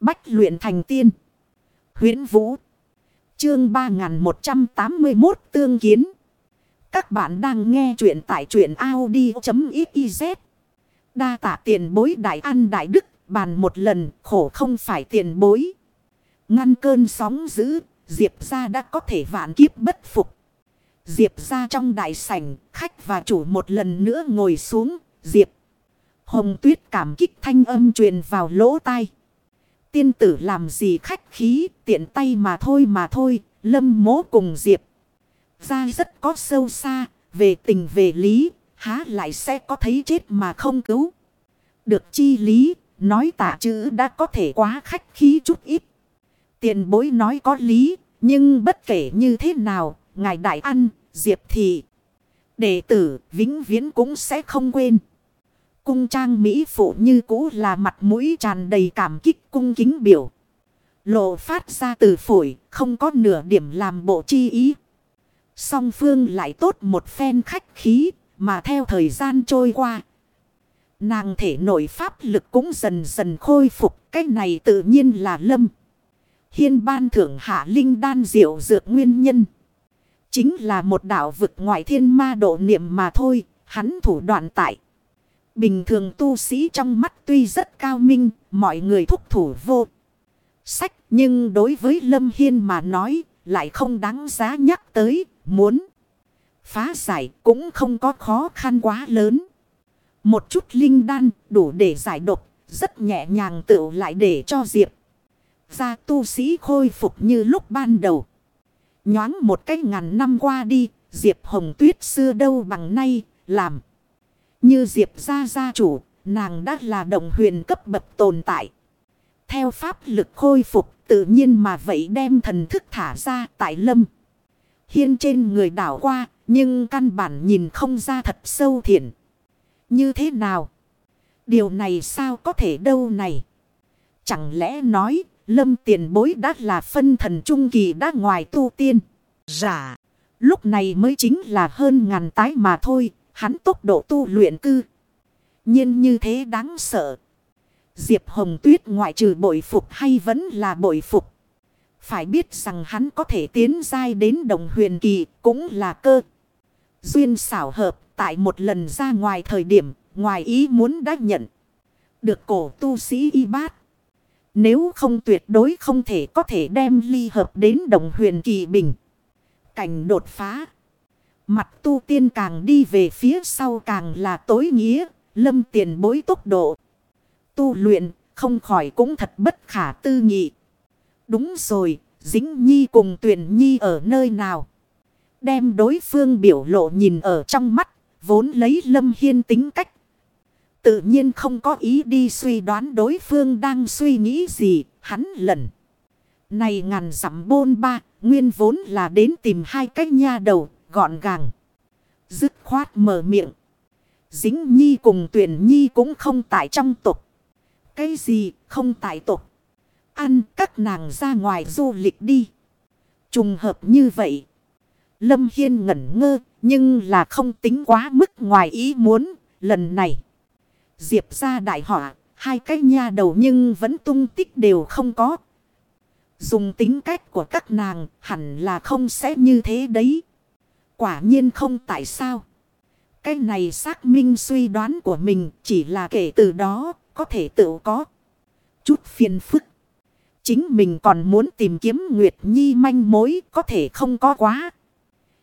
Bách luyện thành tiên. huyễn Vũ. Chương 3181 Tương Kiến. Các bạn đang nghe truyện tại truyện Audi.xyz. Đa tả tiền bối đại ăn đại đức. Bàn một lần, khổ không phải tiền bối. Ngăn cơn sóng dữ. Diệp ra đã có thể vạn kiếp bất phục. Diệp ra trong đại sảnh. Khách và chủ một lần nữa ngồi xuống. Diệp. Hồng tuyết cảm kích thanh âm truyền vào lỗ tai. Tiên tử làm gì khách khí, tiện tay mà thôi mà thôi, lâm mố cùng Diệp. Ra rất có sâu xa, về tình về lý, há lại sẽ có thấy chết mà không cứu. Được chi lý, nói tả chữ đã có thể quá khách khí chút ít. Tiền bối nói có lý, nhưng bất kể như thế nào, ngài đại ăn, Diệp thị. Đệ tử vĩnh viễn cũng sẽ không quên. Cung trang Mỹ phụ như cũ là mặt mũi tràn đầy cảm kích cung kính biểu. Lộ phát ra từ phổi, không có nửa điểm làm bộ chi ý. Song phương lại tốt một phen khách khí, mà theo thời gian trôi qua. Nàng thể nội pháp lực cũng dần dần khôi phục, cái này tự nhiên là lâm. Hiên ban thưởng hạ linh đan diệu dược nguyên nhân. Chính là một đạo vực ngoại thiên ma độ niệm mà thôi, hắn thủ đoạn tại. Bình thường tu sĩ trong mắt tuy rất cao minh, mọi người thúc thủ vô. Sách nhưng đối với Lâm Hiên mà nói lại không đáng giá nhắc tới, muốn phá giải cũng không có khó khăn quá lớn. Một chút linh đan đủ để giải độc, rất nhẹ nhàng tựu lại để cho Diệp. Ra tu sĩ khôi phục như lúc ban đầu. Nhoáng một cái ngàn năm qua đi, Diệp Hồng Tuyết xưa đâu bằng nay, làm. Như Diệp gia gia chủ, nàng đã là đồng huyền cấp bậc tồn tại. Theo pháp lực khôi phục tự nhiên mà vậy đem thần thức thả ra tại lâm. Hiên trên người đảo qua, nhưng căn bản nhìn không ra thật sâu thiện. Như thế nào? Điều này sao có thể đâu này? Chẳng lẽ nói, lâm tiền bối đã là phân thần trung kỳ đã ngoài tu tiên? Giả, lúc này mới chính là hơn ngàn tái mà thôi, Hắn tốc độ tu luyện cư. nhiên như thế đáng sợ. Diệp Hồng Tuyết ngoại trừ bội phục hay vẫn là bội phục. Phải biết rằng hắn có thể tiến dai đến đồng huyền kỳ cũng là cơ. Duyên xảo hợp tại một lần ra ngoài thời điểm, ngoài ý muốn đã nhận. Được cổ tu sĩ y bát. Nếu không tuyệt đối không thể có thể đem ly hợp đến đồng huyền kỳ bình. Cảnh đột phá. Mặt tu tiên càng đi về phía sau càng là tối nghĩa, lâm tiền bối tốc độ. Tu luyện, không khỏi cũng thật bất khả tư nghị. Đúng rồi, dính nhi cùng tuyển nhi ở nơi nào? Đem đối phương biểu lộ nhìn ở trong mắt, vốn lấy lâm hiên tính cách. Tự nhiên không có ý đi suy đoán đối phương đang suy nghĩ gì, hắn lần. Này ngàn dặm bôn ba, nguyên vốn là đến tìm hai cái nha đầu, gọn gàng. Dứt khoát mở miệng. Dính nhi cùng tuyển nhi cũng không tại trong tục. Cái gì không tại tục. Ăn các nàng ra ngoài du lịch đi. Trùng hợp như vậy. Lâm Hiên ngẩn ngơ, nhưng là không tính quá mức ngoài ý muốn, lần này. Diệp ra đại họa, hai cái nha đầu nhưng vẫn tung tích đều không có. Dùng tính cách của các nàng hẳn là không sẽ như thế đấy. Quả nhiên không tại sao. Cái này xác minh suy đoán của mình chỉ là kể từ đó có thể tự có. Chút phiền phức. Chính mình còn muốn tìm kiếm Nguyệt Nhi manh mối có thể không có quá.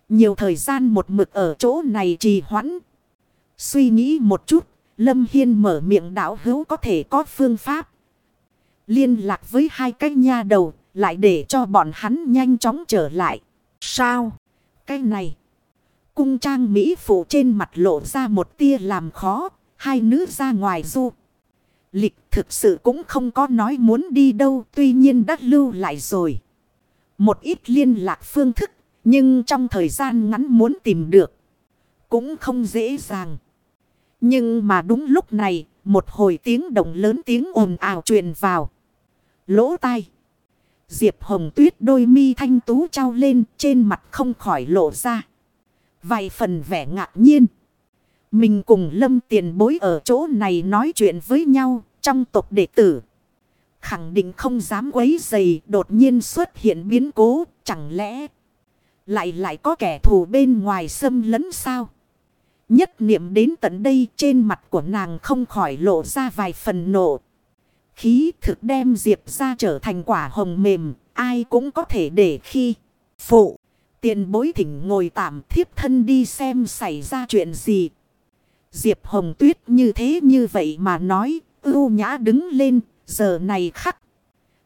Nhiều thời gian một mực ở chỗ này trì hoãn. Suy nghĩ một chút, Lâm Hiên mở miệng đảo hữu có thể có phương pháp. Liên lạc với hai cái nha đầu, lại để cho bọn hắn nhanh chóng trở lại. Sao? Cái này. Cung trang Mỹ phụ trên mặt lộ ra một tia làm khó. Hai nữ ra ngoài du. Lịch thực sự cũng không có nói muốn đi đâu. Tuy nhiên đã lưu lại rồi. Một ít liên lạc phương thức. Nhưng trong thời gian ngắn muốn tìm được. Cũng không dễ dàng. Nhưng mà đúng lúc này. Một hồi tiếng động lớn tiếng ồn ào truyền vào. Lỗ tai. Diệp Hồng Tuyết đôi mi thanh tú trao lên, trên mặt không khỏi lộ ra. Vài phần vẻ ngạc nhiên. Mình cùng lâm tiền bối ở chỗ này nói chuyện với nhau trong tộc đệ tử. Khẳng định không dám quấy dày đột nhiên xuất hiện biến cố. Chẳng lẽ lại lại có kẻ thù bên ngoài xâm lấn sao? Nhất niệm đến tận đây trên mặt của nàng không khỏi lộ ra vài phần nộ. Khí thực đem Diệp ra trở thành quả hồng mềm, ai cũng có thể để khi phụ. Tiền bối thỉnh ngồi tạm thiếp thân đi xem xảy ra chuyện gì. Diệp Hồng Tuyết như thế như vậy mà nói, ưu nhã đứng lên, giờ này khắc.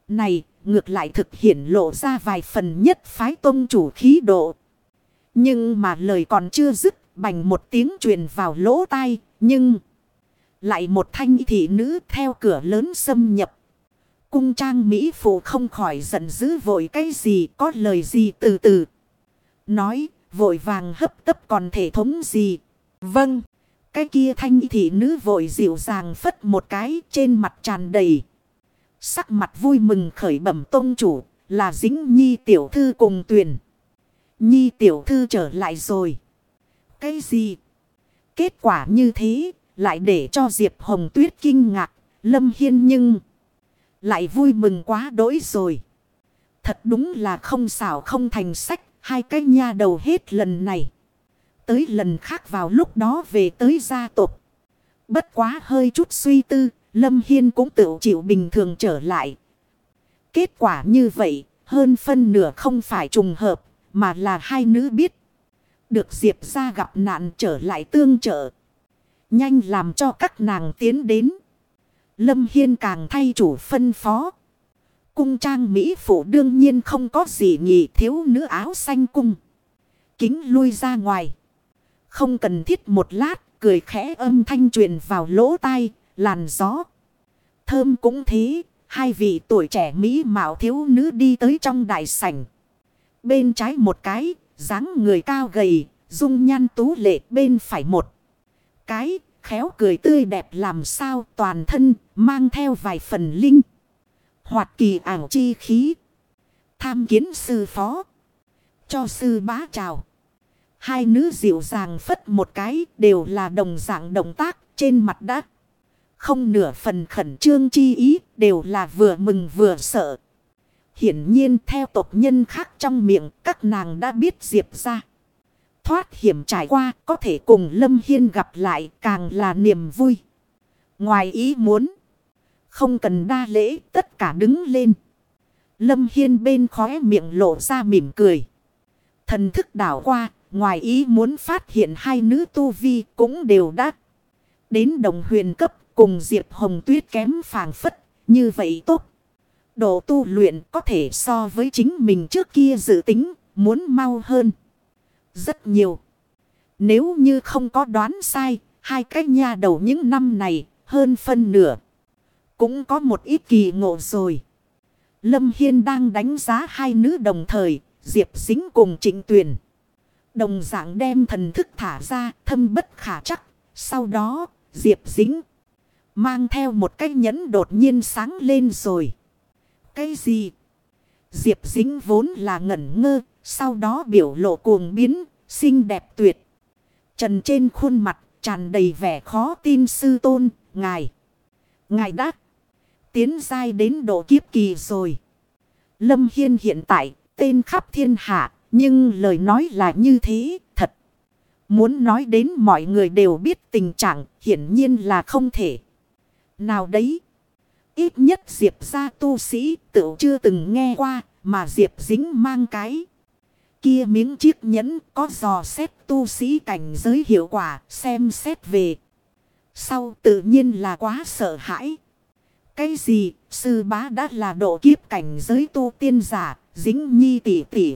Này, ngược lại thực hiện lộ ra vài phần nhất phái tôn chủ khí độ. Nhưng mà lời còn chưa dứt, bành một tiếng truyền vào lỗ tai, nhưng... Lại một thanh thị nữ theo cửa lớn xâm nhập. Cung trang Mỹ phụ không khỏi giận dữ vội cái gì có lời gì từ từ. Nói, vội vàng hấp tấp còn thể thống gì. Vâng. Cái kia thanh thị nữ vội dịu dàng phất một cái trên mặt tràn đầy. Sắc mặt vui mừng khởi bẩm tôn chủ, là dính nhi tiểu thư cùng tuyển. Nhi tiểu thư trở lại rồi. Cái gì? Kết quả như thế, lại để cho Diệp Hồng Tuyết kinh ngạc. Lâm Hiên nhưng lại vui mừng quá đỗi rồi. Thật đúng là không xảo không thành sách. Hai cái nha đầu hết lần này. Tới lần khác vào lúc đó về tới gia tộc. Bất quá hơi chút suy tư. Lâm Hiên cũng tự chịu bình thường trở lại. Kết quả như vậy. Hơn phân nửa không phải trùng hợp. Mà là hai nữ biết. Được Diệp ra gặp nạn trở lại tương trợ. Nhanh làm cho các nàng tiến đến. Lâm Hiên càng thay chủ phân phó. Cung trang Mỹ phụ đương nhiên không có gì nhỉ thiếu nữ áo xanh cung. Kính lui ra ngoài. Không cần thiết một lát, cười khẽ âm thanh truyền vào lỗ tai, làn gió. Thơm cũng thế, hai vị tuổi trẻ Mỹ mạo thiếu nữ đi tới trong đại sảnh. Bên trái một cái, dáng người cao gầy, dung nhan tú lệ bên phải một. Cái, khéo cười tươi đẹp làm sao toàn thân, mang theo vài phần linh. Hoạt kỳ ảo chi khí. Tham kiến sư phó. Cho sư bá chào. Hai nữ dịu dàng phất một cái đều là đồng dạng động tác trên mặt đất. Không nửa phần khẩn trương chi ý đều là vừa mừng vừa sợ. Hiển nhiên theo tộc nhân khác trong miệng các nàng đã biết Diệp ra. Thoát hiểm trải qua có thể cùng Lâm Hiên gặp lại càng là niềm vui. Ngoài ý muốn. Không cần đa lễ, tất cả đứng lên. Lâm Hiên bên khóe miệng lộ ra mỉm cười. Thần thức đảo qua. Ngoài ý muốn phát hiện hai nữ tu vi cũng đều đắt. Đến đồng huyền cấp cùng Diệp Hồng Tuyết kém phàng phất. Như vậy tốt. Độ tu luyện có thể so với chính mình trước kia dự tính. Muốn mau hơn. Rất nhiều. Nếu như không có đoán sai. Hai cái nha đầu những năm này, hơn phân nửa. Cũng có một ít kỳ ngộ rồi. Lâm Hiên đang đánh giá hai nữ đồng thời, Diệp Dính cùng Trịnh Tuyền. Đồng dạng đem thần thức thả ra, thâm bất khả chắc. Sau đó, Diệp Dính mang theo một cái nhẫn đột nhiên sáng lên rồi. Cái gì? Diệp Dính vốn là ngẩn ngơ, sau đó biểu lộ cuồng biến, xinh đẹp tuyệt. Trần trên khuôn mặt tràn đầy vẻ khó tin sư tôn, ngài. Ngài đắc tiến dai đến độ kiếp kỳ rồi. Lâm Hiên hiện tại tên khắp thiên hạ, nhưng lời nói là như thế, thật. Muốn nói đến mọi người đều biết tình trạng, hiển nhiên là không thể. Nào đấy? Ít nhất Diệp ra tu sĩ tự chưa từng nghe qua, mà Diệp dính mang cái. Kia miếng chiếc nhẫn có dò xét tu sĩ cảnh giới hiệu quả xem xét về. Sau tự nhiên là quá sợ hãi. Cái gì, sư bá đã là độ kiếp cảnh giới tu tiên giả, dính nhi tỷ tỷ.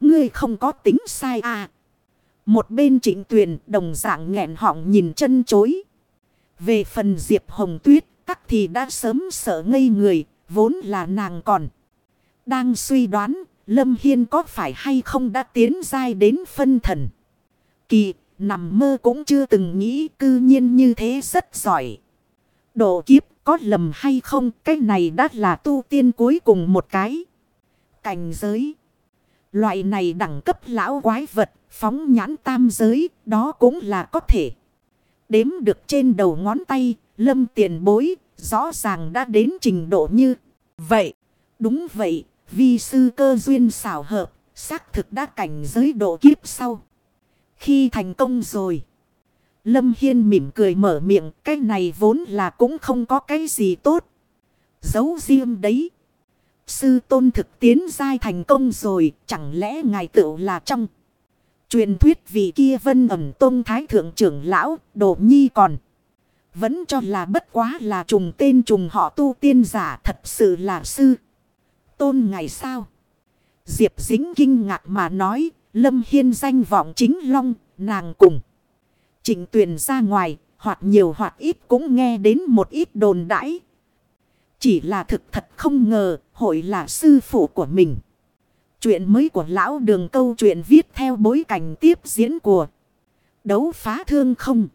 Ngươi không có tính sai à. Một bên trịnh tuyền đồng dạng nghẹn họng nhìn chân chối. Về phần Diệp Hồng Tuyết, các thì đã sớm sợ ngây người, vốn là nàng còn. Đang suy đoán, Lâm Hiên có phải hay không đã tiến dai đến phân thần. Kỳ, nằm mơ cũng chưa từng nghĩ cư nhiên như thế rất giỏi. Độ kiếp có lầm hay không, cái này đã là tu tiên cuối cùng một cái. Cảnh giới. Loại này đẳng cấp lão quái vật, phóng nhãn tam giới, đó cũng là có thể. Đếm được trên đầu ngón tay, lâm tiền bối, rõ ràng đã đến trình độ như vậy. Đúng vậy, vi sư cơ duyên xảo hợp, xác thực đã cảnh giới độ kiếp sau. Khi thành công rồi. Lâm Hiên mỉm cười mở miệng, cái này vốn là cũng không có cái gì tốt. Giấu riêng đấy. Sư tôn thực tiến giai thành công rồi, chẳng lẽ ngài tựu là trong. Truyền thuyết vị kia vân ẩm tôn thái thượng trưởng lão, đồ nhi còn. Vẫn cho là bất quá là trùng tên trùng họ tu tiên giả thật sự là sư. Tôn ngày sao? Diệp dính kinh ngạc mà nói, Lâm Hiên danh vọng chính long, nàng cùng. Trịnh tuyển ra ngoài, hoặc nhiều hoặc ít cũng nghe đến một ít đồn đãi. Chỉ là thực thật không ngờ, hội là sư phụ của mình. Chuyện mới của lão đường câu chuyện viết theo bối cảnh tiếp diễn của đấu phá thương không.